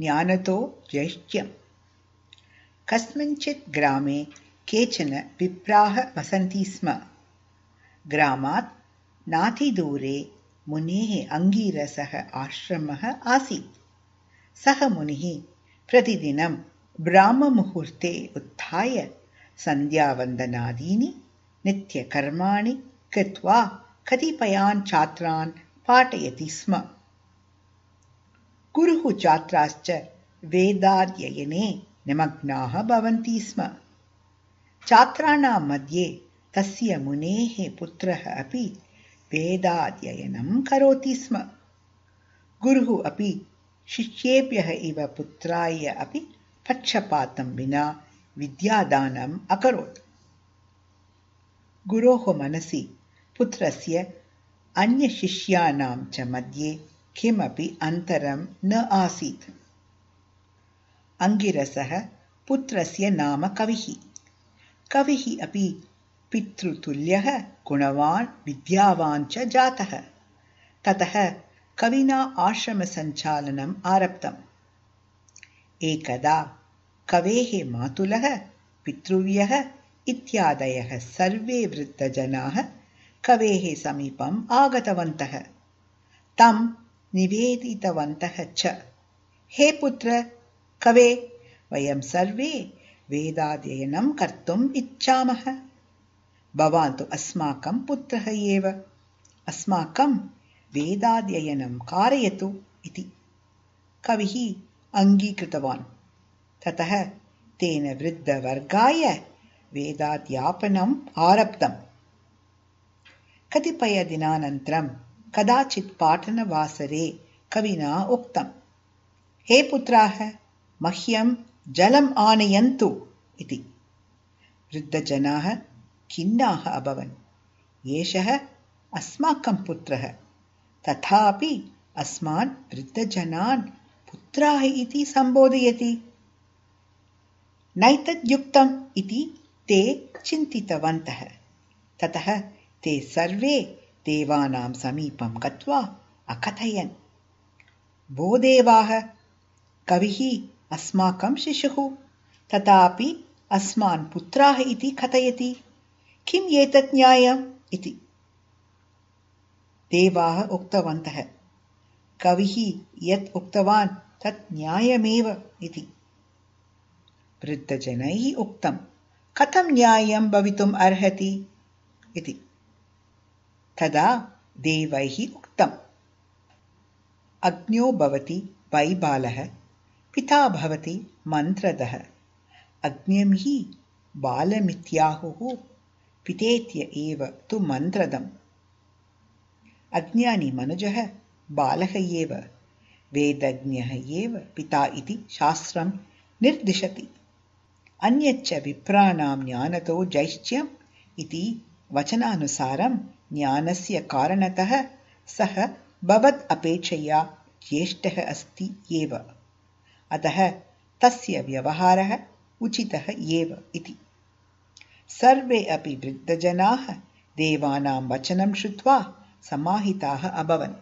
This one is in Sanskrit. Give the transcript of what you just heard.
ज्ञानतो जैष्ट्यम्। कस्मिंश्चित् ग्रामे केचन विप्राः वसन्ति स्म। ग्रामात् नातिदूरे मुनेः अङ्गिरसः आश्रमः आसीत्। सः मुनिः प्रतिदिनं ब्राह्ममुहूर्ते उत्थाय सन्ध्यावन्दनादीनि नित्यकर्माणि कृत्वा कतिपयान् छात्रान् पाठयति स्म गुरुः छात्राश्च वेदाध्ययने निमग्नाः भवन्ति स्म छात्राणां मध्ये तस्य मुनेः पुत्रः अपि वेदाध्ययनं करोति स्म गुरुः अपि शिष्येभ्यः इव पुत्राय अपि पक्षपातं विना विद्यादानम् अकरोत् गुरोः मनसि पुत्रस्य अन्यशिष्याणां च मध्ये किमपि अन्तरं न आसीत्। अङ्गिरसः पुत्रस्य नाम कविः। कविः अपि पितृतुल्यः गुणवान् विद्यावान् च जातः। ततः कविना आश्रमसञ्चालनम् आरब्धम्। एकदा कवेः मातुलः पितृव्यः इत्यादयः सर्वे वृद्धजनाः कवेः समीपम् आगतवन्तः। तं निवेदितवन्तः च। हे पुत्र कवे वयं सर्वे वेदाध्ययनं कर्तुम् इच्छामः। भवान् तु अस्माकं पुत्रः एव। अस्माकं वेदाध्ययनं कारयतु इति। कविः अङ्गीकृतवान्। ततः तेन वृद्धवर्गाय वेदाध्यापनम् आरब्धम्। कतिपयदिनानन्तरं कदाचित् पाठनवासरे कविना उक्तम् हे पुत्राः मह्यं जलम् आनयन्तु इति वृद्धजनाः खिन्नाः अभवन् एषः अस्माकं पुत्रः तथापि अस्मान् वृद्धजनान् पुत्राः इति सम्बोधयति नैतद्युक्तम् इति ते चिन्तितवन्तः ततः ते सर्वे देवानां समीपं गत्वा अकथयन्। भो देवाः कविः अस्माकं शिशुः तथापि अस्मान् पुत्राः इति कथयति। किम् एतत् न्यायम् इति। देवाः उक्तवन्तः कविः यत् उक्तवान् तत् न्यायमेव इति। वृद्धजनैः उक्तं कथं न्यायं भवितुम् अर्हति इति तदा देवैः उक्तम्। अग्न्यो भवति वैबालः पिता भवति मन्त्रदः। अग्न्यं हि बालमित्याहुः पितेत्य एव तु मन्त्रदम्। अज्ञानी मनुजः बालः एव वेदज्ञः एव पिता इति शास्त्रं निर्दिशति। अन्यच्च विप्राणां ज्ञानतो जैश्च्यम् इति वचनानुसारं ज्ञानस्य कारणतः सः भवत् अपेक्षया ज्येष्ठः अस्ति एव। अतः तस्य व्यवहारः उचितः एव इति। सर्वे अपि वृद्धजनाः देवानां वचनं श्रुत्वा समाहिताः अभवन्